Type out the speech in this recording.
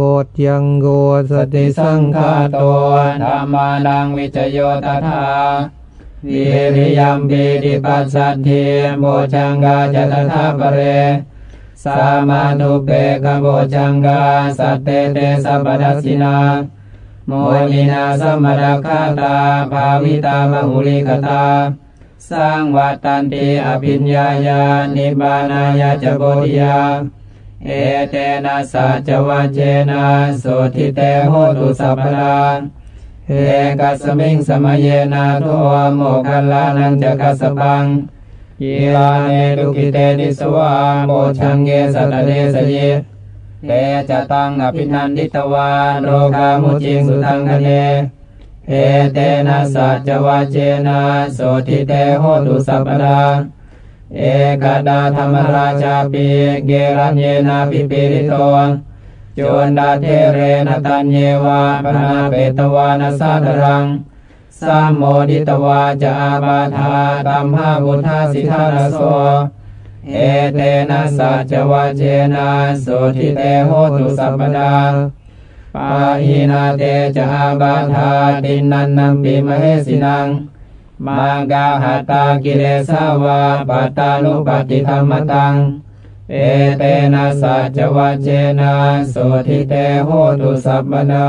บทยังโกสติสังฆาโตธรรมานังวิจโยตถาวิริยัมปีติปัสสัทธิโมจังกาจตถาปเรสามานุเปกโมจังกาสัตเตเตสัพดัสสินาโมนินาสัมมดาคาตาภาวิตามหุลิกตา สร้างวัตตันติอภิญญาญานิบานายาจโบธิยา เอเตนะสัจจะวัชเชนะโสตถิเตโหตุสัพพะทาเอกัสมิง สะมะเยนาโถ โมคคัลลานัญจะกัสสะปัง คิลาเน ทุกขิเต ทิสวาโพชฌังเค สัตตะ เทสะยิ เตจะตัง อะภินันทิตวาโรคามุจจิงสุตังขะเณเอเตนะสัจจะวัชเชนะโสตถิเตโหตุสัพพะทา เอกะทาธัมมะราชาปิ เคลัญเญนาภิปีฬิโต จุนทัตเถเรนะ ตัญเญวะ ภะณาเปตวานะ สาทะรังสัมโมทิตวาจะอาพาธาตัมหา วุฏฐาสิ ฐานะโสเอเตนะสัจจะวัชเชนะโสตถิเตโหตุสัพพะทาปะหีนาเต จะ อาพาธาติณณันนัมปิ มะเหสินัง มังกาหตากิเลสาวาปัตตานุปฏิธรรมตัง เอเตนะสัจวัจเจนะโสทิเตโหตุสัพพนา